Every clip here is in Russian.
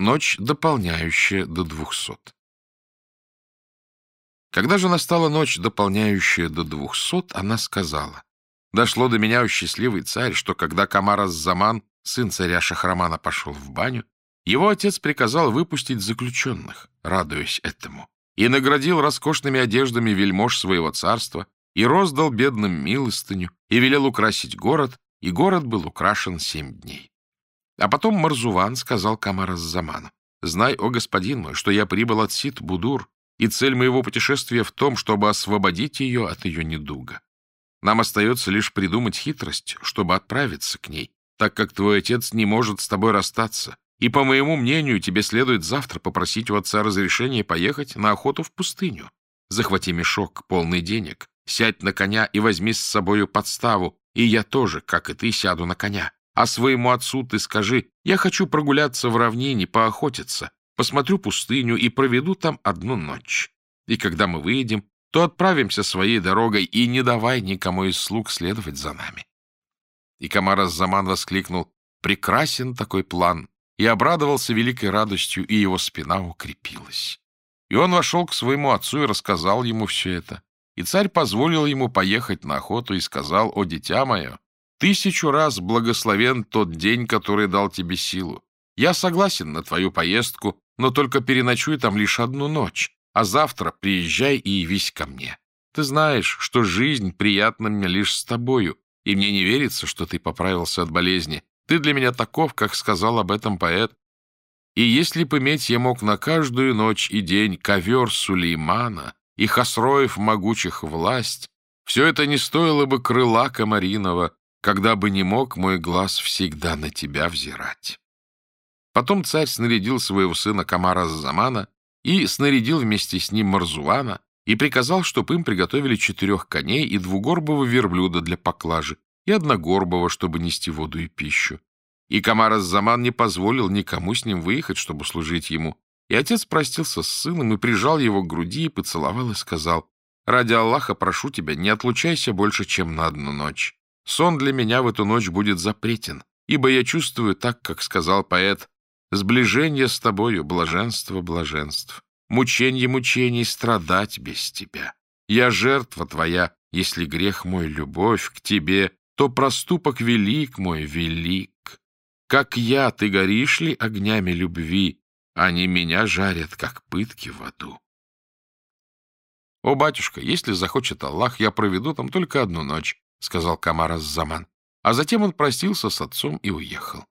Ночь, дополняющая до двухсот. Когда же настала ночь, дополняющая до двухсот, она сказала, «Дошло до меня, о счастливый царь, что когда Камарас Заман, сын царя Шахрамана, пошел в баню, его отец приказал выпустить заключенных, радуясь этому, и наградил роскошными одеждами вельмож своего царства, и роздал бедным милостыню, и велел украсить город, и город был украшен семь дней. А потом Марзуван сказал Камарас Заману, «Знай, о господин мой, что я прибыл от Сит-Будур, и цель моего путешествия в том, чтобы освободить ее от ее недуга. Нам остается лишь придумать хитрость, чтобы отправиться к ней, так как твой отец не может с тобой расстаться, и, по моему мнению, тебе следует завтра попросить у отца разрешения поехать на охоту в пустыню. Захвати мешок, полный денег, сядь на коня и возьми с собою подставу, и я тоже, как и ты, сяду на коня. А своему отцу ты скажи, я хочу прогуляться в равнине, поохотиться, посмотрю пустыню и проведу там одну ночь. И когда мы выйдем, то отправимся своей дорогой и не давай никому из слуг следовать за нами. И Камар Заман воскликнул «Прекрасен такой план!» и обрадовался великой радостью, и его спина укрепилась. И он вошел к своему отцу и рассказал ему все это. И царь позволил ему поехать на охоту и сказал, «О, дитя мое, тысячу раз благословен тот день, который дал тебе силу. Я согласен на твою поездку, но только переночуй там лишь одну ночь, а завтра приезжай и явись ко мне. Ты знаешь, что жизнь приятна мне лишь с тобою, и мне не верится, что ты поправился от болезни. Ты для меня таков, как сказал об этом поэт. И если бы иметь я мог на каждую ночь и день ковер Сулеймана и Хасроев могучих власть, все это не стоило бы крыла Комаринова, когда бы не мог мой глаз всегда на тебя взирать. Потом царь снарядил своего сына Камара Замана и снарядил вместе с ним Марзувана и приказал, чтобы им приготовили четырех коней и двугорбого верблюда для поклажи и одногорбого, чтобы нести воду и пищу. И Камар Заман не позволил никому с ним выехать, чтобы служить ему. И отец простился с сыном и прижал его к груди и поцеловал и сказал, «Ради Аллаха прошу тебя, не отлучайся больше, чем на одну ночь. Сон для меня в эту ночь будет запретен, ибо я чувствую так, как сказал поэт, Сближение с тобою — блаженство блаженств. Мученье мучений — страдать без тебя. Я жертва твоя, если грех мой — любовь к тебе, то проступок велик мой, велик. Как я, ты горишь ли огнями любви? Они меня жарят, как пытки в аду. «О, батюшка, если захочет Аллах, я проведу там только одну ночь», — сказал Камар Заман. А затем он простился с отцом и уехал.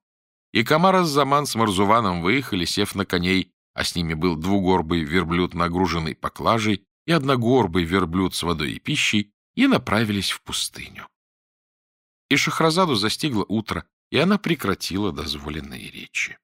И Камар Заман с Марзуваном выехали, сев на коней, а с ними был двугорбый верблюд, нагруженный поклажей, и одногорбый верблюд с водой и пищей, и направились в пустыню. И Шахразаду застигло утро, и она прекратила дозволенные речи.